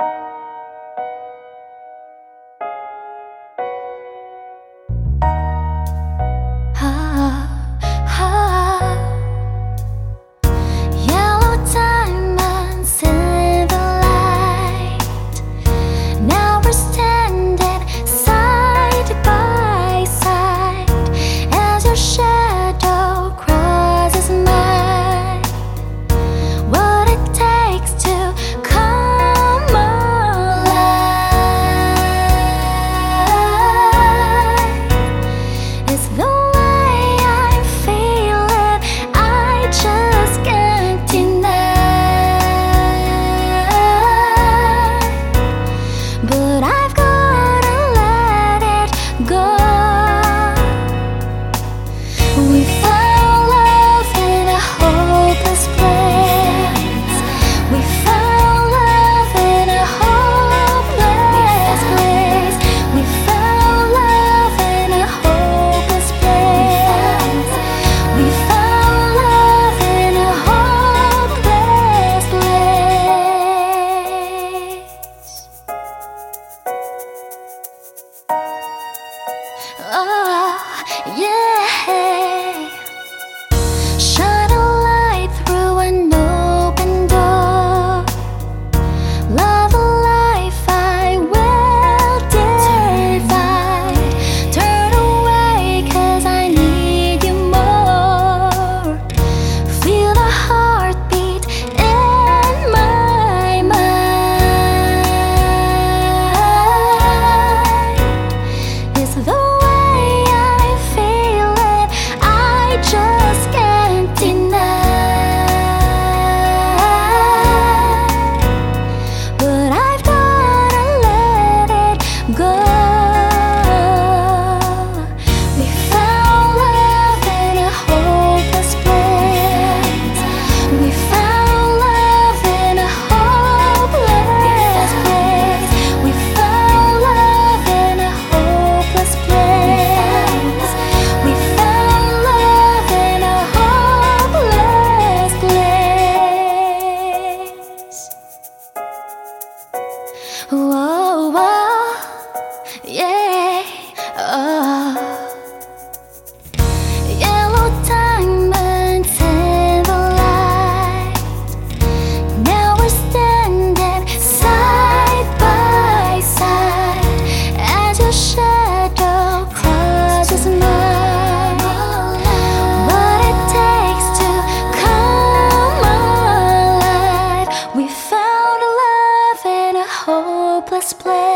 you Oh, yeah. hopeless play.